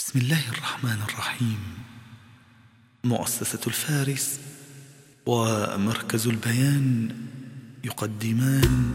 بسم الله الرحمن الرحيم. مؤسسة الفارس ومركز البيان يقدمان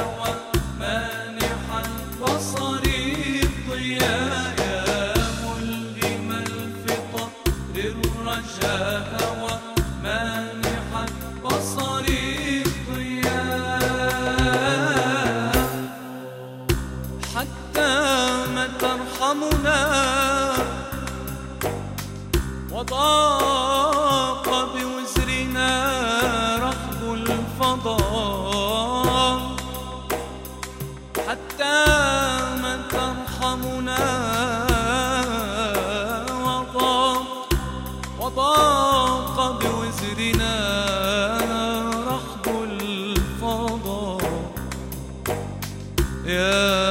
ترحمنا وضاق بوزرنا رحب الفضاء حتى ما ترحمنا وضاق وضاق بوزرنا رحب الفضاء. يا